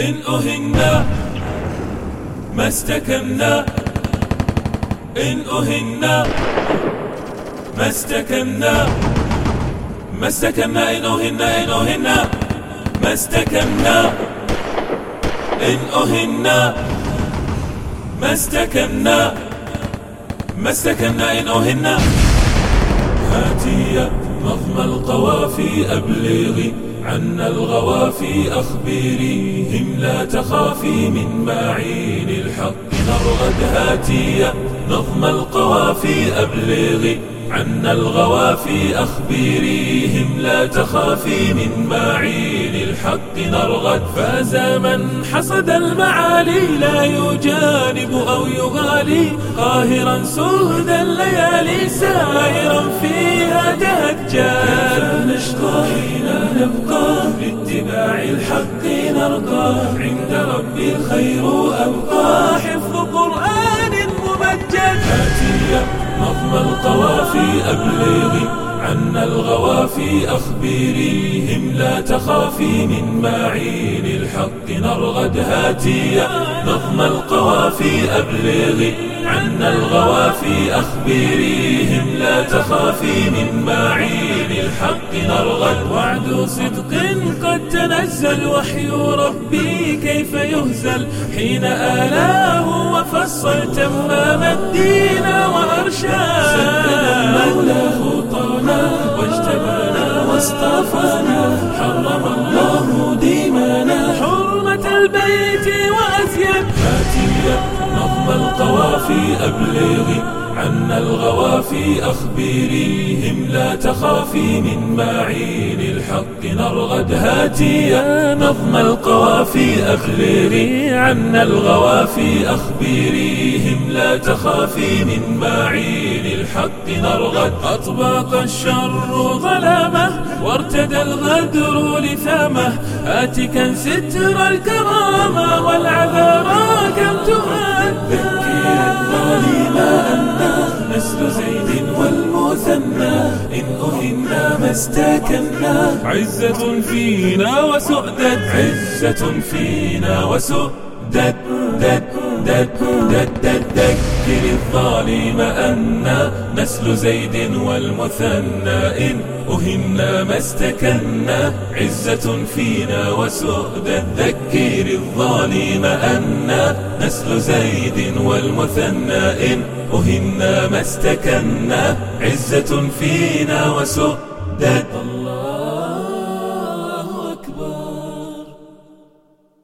إن أهنا ما استكنا إن أهنا ما استكنا ما استكنا إن أهنا إن أهنا ما استكنا إن أهنا ما استكنا ما استكنا إن أهنا. هاتي نظم القوافي أبلغي. عنا الغوافي أخبريهم لا تخافي من معين الحق. نرغد هاتي نظم القوافي أبلغي. عنا الغوافي أخبريهم لا تخافي من معين الحق. نرغد فاز من حصد المعالي. لا يجانب أو يغالي. قاهرا سهد الليالي سائرا فيها تهجان نشقى حين نبقى لاتباع الحق نرقى. عند ربي الخير أبقى. حفظ قرآن ممجد هاتي نظم القوافي أبلغي. عنا الغوافي أخبريهم لا تخافي من معين الحق نرغد. هاتي نظم القوافي أبلغي. عنا الغوافي أخبريهم لا تخافي من معين الحق نرغد وعد صدق قد تنزل وحي ربي كيف يهزل. حين آلاه وفصل تمام الدين وأرشاد سدد المولى خطانا واجتبانا واصطفانا. حرم الله ديمانا. حرمة البيت وأزيد. هاتي نظم القوافي أبلغي. عنا الغوافي أخبريهم لا تخافي من معين الحق نرغد هاتي نظم القوافي أخبري عنا الغوافي أخبريهم لا تخافي من معين الحق نرغد أطبق الشر ظلامة وارتدى الغدر لثامة آتكا ستر الكرامة والعذارى كم تؤدى الظالم أنا استكنا عزة فينا وسؤدد. عزة فينا وسؤدد. دد دد دد دد ذكر الظالم أنا نسل زيد والمثنى. إن أهنا ما استكنا. عزة فينا وسؤدد. ذكر الظالم أنا نسل زيد والمثنى. إن أهنا ما استكنا. عزة فينا that Allah